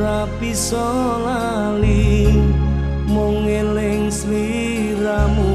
ora bisa lali mung eling sliramu.